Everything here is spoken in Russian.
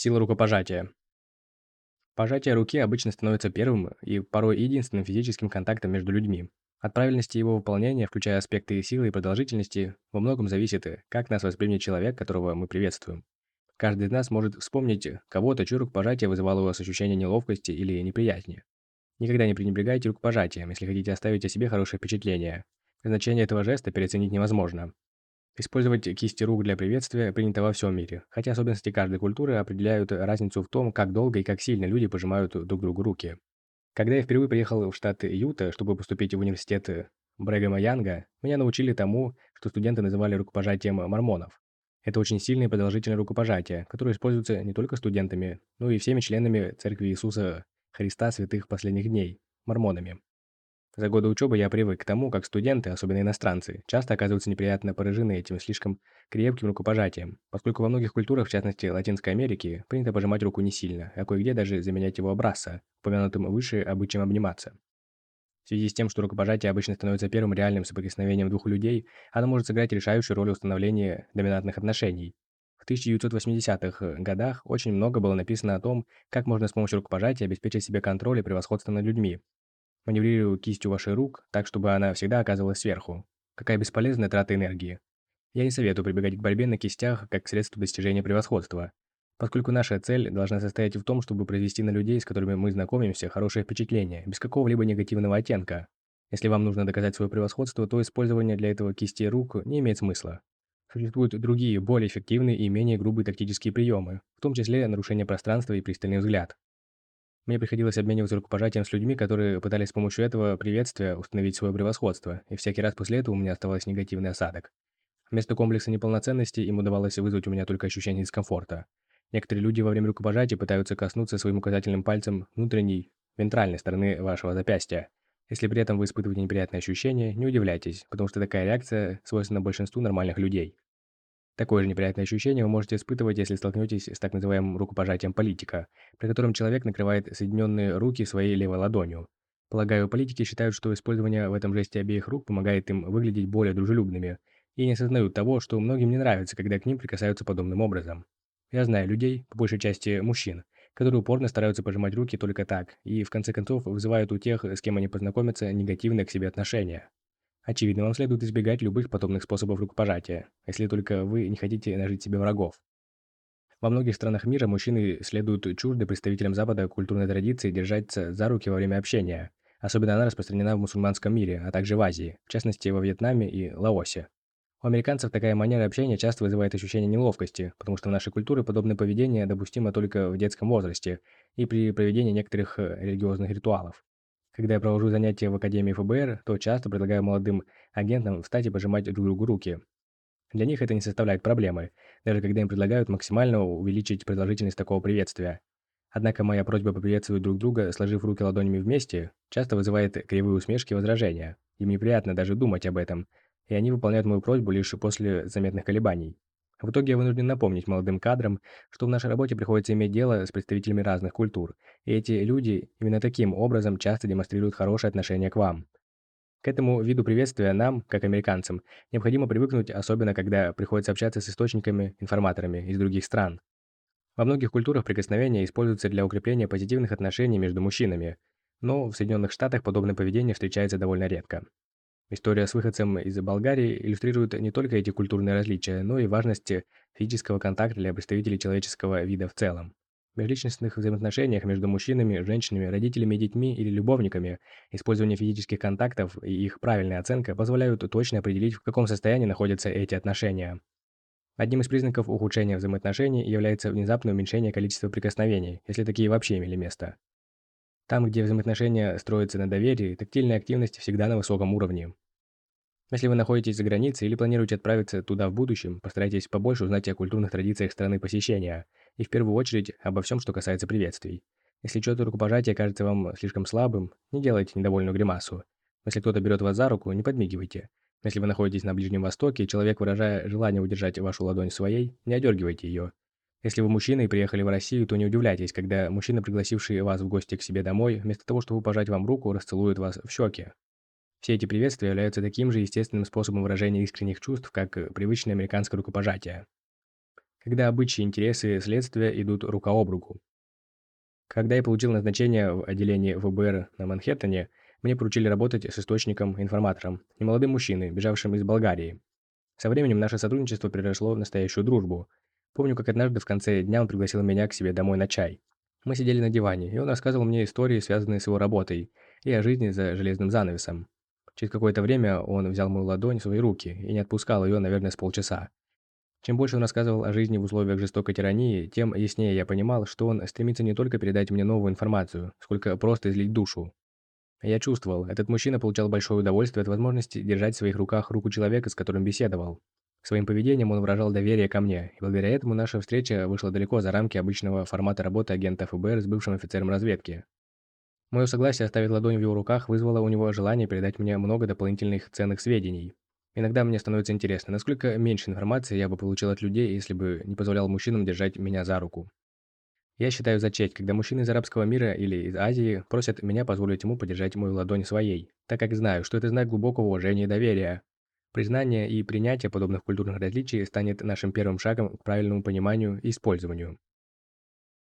Сила рукопожатия. Пожатие руки обычно становится первым и порой единственным физическим контактом между людьми. От правильности его выполнения, включая аспекты силы и продолжительности, во многом зависит, как нас воспримет человек, которого мы приветствуем. Каждый из нас может вспомнить кого-то, чье рукопожатие вызывало у вас ощущение неловкости или неприязни. Никогда не пренебрегайте рукопожатием, если хотите оставить о себе хорошее впечатление. Значение этого жеста переоценить невозможно. Использовать кисти рук для приветствия принято во всем мире, хотя особенности каждой культуры определяют разницу в том, как долго и как сильно люди пожимают друг другу руки. Когда я впервые приехал в штат Юта, чтобы поступить в университет Брэгама Янга, меня научили тому, что студенты называли рукопожатием мормонов. Это очень сильное и продолжительное рукопожатие, которое используется не только студентами, но и всеми членами Церкви Иисуса Христа Святых Последних Дней, мормонами. За годы учебы я привык к тому, как студенты, особенно иностранцы, часто оказываются неприятно поражены этим слишком крепким рукопожатием, поскольку во многих культурах, в частности Латинской Америки, принято пожимать руку не сильно, а кое-где даже заменять его абраса, упомянутым выше обычаем обниматься. В связи с тем, что рукопожатие обычно становится первым реальным соприкосновением двух людей, оно может сыграть решающую роль в установлении доминантных отношений. В 1980-х годах очень много было написано о том, как можно с помощью рукопожатия обеспечить себе контроль и превосходство над людьми, Маневрирую кистью ваших рук, так, чтобы она всегда оказывалась сверху. Какая бесполезная трата энергии. Я не советую прибегать к борьбе на кистях как к средству достижения превосходства, поскольку наша цель должна состоять в том, чтобы произвести на людей, с которыми мы знакомимся, хорошее впечатление, без какого-либо негативного оттенка. Если вам нужно доказать свое превосходство, то использование для этого кисти рук не имеет смысла. Существуют другие, более эффективные и менее грубые тактические приемы, в том числе нарушение пространства и пристальный взгляд. Мне приходилось обмениваться рукопожатием с людьми, которые пытались с помощью этого приветствия установить свое превосходство, и всякий раз после этого у меня оставался негативный осадок. Вместо комплекса неполноценности им удавалось вызвать у меня только ощущение дискомфорта. Некоторые люди во время рукопожатия пытаются коснуться своим указательным пальцем внутренней, вентральной стороны вашего запястья. Если при этом вы испытываете неприятные ощущения, не удивляйтесь, потому что такая реакция свойственна большинству нормальных людей. Такое же неприятное ощущение вы можете испытывать, если столкнетесь с так называемым рукопожатием политика, при котором человек накрывает соединенные руки своей левой ладонью. Полагаю, политики считают, что использование в этом жесте обеих рук помогает им выглядеть более дружелюбными, и не осознают того, что многим не нравится, когда к ним прикасаются подобным образом. Я знаю людей, по большей части мужчин, которые упорно стараются пожимать руки только так, и в конце концов вызывают у тех, с кем они познакомятся, негативное к себе отношение. Очевидно, вам следует избегать любых подобных способов рукопожатия, если только вы не хотите нажить себе врагов. Во многих странах мира мужчины следуют чужды представителям Запада культурной традиции держаться за руки во время общения. Особенно она распространена в мусульманском мире, а также в Азии, в частности во Вьетнаме и Лаосе. У американцев такая манера общения часто вызывает ощущение неловкости, потому что в нашей культуре подобное поведение допустимо только в детском возрасте и при проведении некоторых э, религиозных ритуалов. Когда я провожу занятия в Академии ФБР, то часто предлагаю молодым агентам встать и пожимать друг другу руки. Для них это не составляет проблемы, даже когда им предлагают максимально увеличить продолжительность такого приветствия. Однако моя просьба поприветствовать друг друга, сложив руки ладонями вместе, часто вызывает кривые усмешки и возражения. Им неприятно даже думать об этом, и они выполняют мою просьбу лишь после заметных колебаний. В итоге я вынужден напомнить молодым кадрам, что в нашей работе приходится иметь дело с представителями разных культур, и эти люди именно таким образом часто демонстрируют хорошее отношение к вам. К этому виду приветствия нам, как американцам, необходимо привыкнуть, особенно когда приходится общаться с источниками, информаторами из других стран. Во многих культурах прикосновения используются для укрепления позитивных отношений между мужчинами, но в Соединенных Штатах подобное поведение встречается довольно редко. История с выходцем из Болгарии иллюстрирует не только эти культурные различия, но и важность физического контакта для представителей человеческого вида в целом. В межличностных взаимоотношениях между мужчинами, женщинами, родителями детьми или любовниками использование физических контактов и их правильная оценка позволяют точно определить, в каком состоянии находятся эти отношения. Одним из признаков ухудшения взаимоотношений является внезапное уменьшение количества прикосновений, если такие вообще имели место. Там, где взаимоотношения строятся на доверии, тактильная активность всегда на высоком уровне. Если вы находитесь за границей или планируете отправиться туда в будущем, постарайтесь побольше узнать о культурных традициях страны посещения и в первую очередь обо всем, что касается приветствий. Если что-то рукопожатие кажется вам слишком слабым, не делайте недовольную гримасу. Если кто-то берет вас за руку, не подмигивайте. Если вы находитесь на Ближнем Востоке, человек, выражая желание удержать вашу ладонь своей, не одергивайте ее. Если вы мужчина и приехали в Россию, то не удивляйтесь, когда мужчина, пригласивший вас в гости к себе домой, вместо того, чтобы пожать вам руку, расцелует вас в щеки. Все эти приветствия являются таким же естественным способом выражения искренних чувств, как привычное американское рукопожатие. когда обычаи, интересы следствия идут рука об руку. Когда я получил назначение в отделении ФБР на Манхэттене, мне поручили работать с источником-информатором, немолодым мужчиной, бежавшим из Болгарии. Со временем наше сотрудничество переросло в настоящую дружбу. Помню, как однажды в конце дня он пригласил меня к себе домой на чай. Мы сидели на диване, и он рассказывал мне истории, связанные с его работой, и о жизни за железным занавесом. Через какое-то время он взял мою ладонь в свои руки и не отпускал ее, наверное, с полчаса. Чем больше он рассказывал о жизни в условиях жестокой тирании, тем яснее я понимал, что он стремится не только передать мне новую информацию, сколько просто излить душу. Я чувствовал, этот мужчина получал большое удовольствие от возможности держать в своих руках руку человека, с которым беседовал. Своим поведением он выражал доверие ко мне, и благодаря этому наша встреча вышла далеко за рамки обычного формата работы агента ФБР с бывшим офицером разведки. Мое согласие оставить ладонь в его руках вызвало у него желание передать мне много дополнительных ценных сведений. Иногда мне становится интересно, насколько меньше информации я бы получил от людей, если бы не позволял мужчинам держать меня за руку. Я считаю за честь, когда мужчины из арабского мира или из Азии просят меня позволить ему подержать мою ладонь своей, так как знаю, что это знак глубокого уважения и доверия. Признание и принятие подобных культурных различий станет нашим первым шагом к правильному пониманию и использованию.